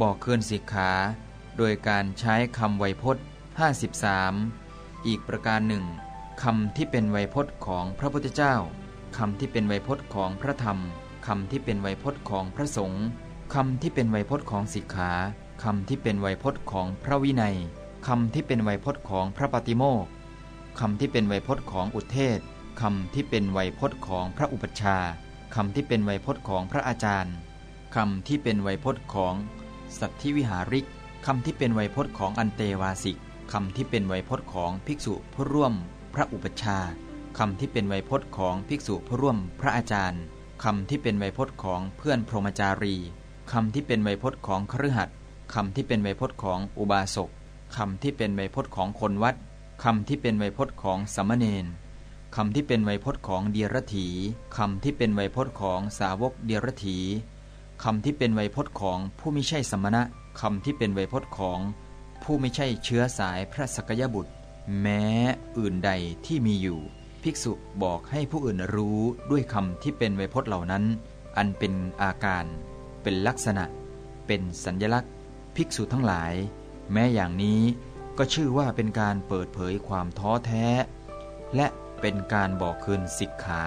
บอกคืนสิกขา โดยการใช้คำไวยพจน์ 53 อีกประการหนึ่งคำที่เป็นไวยพจน์ของพระพุทธเจ้าคำที่เป็นไวยพจน์ของพระธรรมคำที่เป็นไวยพจน์ของพระสงฆ์คำที่เป็นไวยพจน์ของสิกขาคำที่เป็นไวยพจน์ของพระวินัยคำที่เป็นไวยพจน์ของพระปฏิโมกข์คำที่เป็นไวยพจน์ของอุเทศคำที่เป็นไวยพจน์ของพระอุปัชฌาย์คำที่เป็นไวยพจน์ของพระอาจารย์คำที่เป็นไวยพจน์ของ สัตธิวิหาริกคำที่เป็นไวยพจน์ของอันเตวาสิกคำที่เป็นไวยพจน์ของภิกษุผู้ร่วม พระอุปัชฌาย์คำที่เป็นไวยพจน์ของภิกษุผู้ร่วมพระอาจารย์คำที่เป็นไวยพจน์ของเพื่อนพรหมจารีคำที่เป็นไวยพจน์ของคฤหัสคำที่เป็นไวยพจน์ของอุบาสกคำที่เป็นไวยพจน์ของคนวัดคำที่เป็นไวยพจน์ของสมณเณรคำที่เป็นไวยพจน์ของเดียรถีคำที่เป็นไวยพจน์ของสาวกเดียรถี คำที่เป็นไวยพจน์ของผู้ไม่ใช่สมณะคำที่เป็นไวยพจน์ของ ผู้ไม่ใช่เชื้อสายพระสกยบุตร แม้อื่นใดที่มีอยู่ ภิกษุบอกให้ผู้อื่นรู้ด้วยคำที่เป็นไวยพจน์เหล่านั้น อันเป็นอาการ เป็นลักษณะ เป็นสัญญลักษณ์ ภิกษุทั้งหลาย แม้อย่างนี้ก็ชื่อว่าเป็นการเปิดเผยความท้อแท้ และเป็นการบอกคืนสิกขา